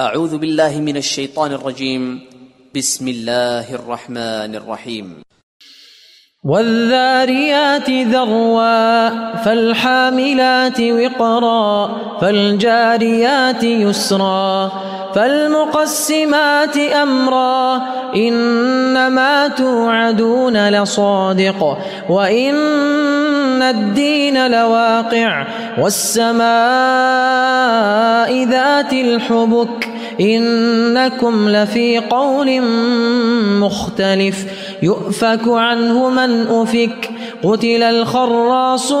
أعوذ بالله من الشيطان الرجيم. بسم الله الرحمن الرحيم. والذاريات ذروا فالحاملات وقرا فالجاريات يسرا فالمقسمات أمرا إنما توعدون لصادق وإن الدين لواقع والسماء ذات الحبك إنكم لفي قول مختلف. يؤفك عنه من أفك. قتل الخراصون.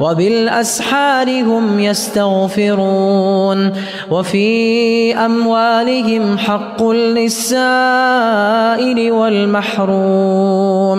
وبالأسحار هم يستغفرون. وفي أموالهم حق للسائل والمحروم.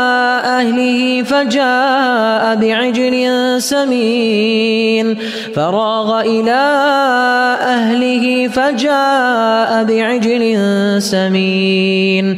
أهله فجاء بعجل سمين. فراغ إلى أهله فجاء بعجل سمين.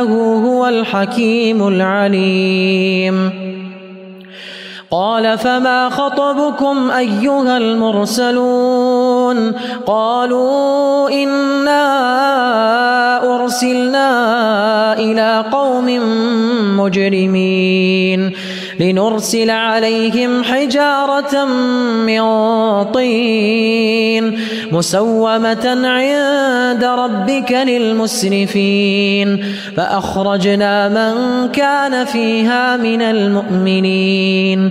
إنه هو الحكيم العليم. قال فما خطبكم أيها المرسلون؟ قالوا إنا أرسلنا إلى قوم مجرمين. لنرسل عليهم حجارة من طين مسومة عند ربك للمسرفين. فأخرجنا من كان فيها من المؤمنين.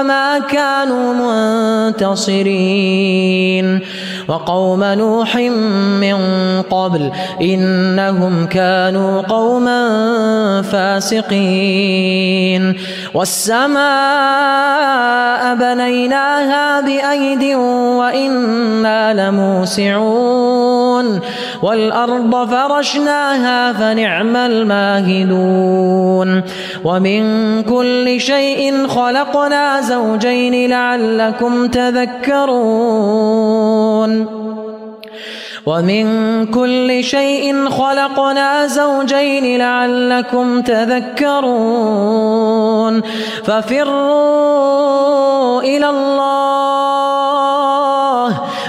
وما كانوا منتصرين. وقوم نوح من قبل إنهم كانوا قوما فاسقين. والسماء بنيناها بأيد وإنا لموسعون. والأرض فرشناها فنعم الماهدون ومن كل شيء خلقنا زوجين لعلكم تذكرون ومن كل شيء خلقنا زوجين لعلكم تذكرون ففروا إلى الله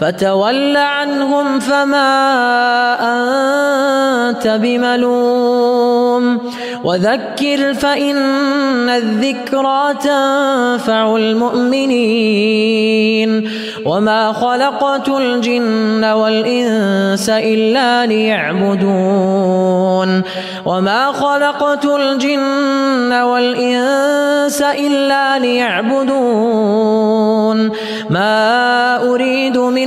فتول عنهم فما أنت بملوم. وذكر فإن الذكرى تنفع المؤمنين. وما خلقت الجن والإنس إلا ليعبدون. وما خلقت الجن والإنس إلا ليعبدون. ما أريد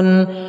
Personen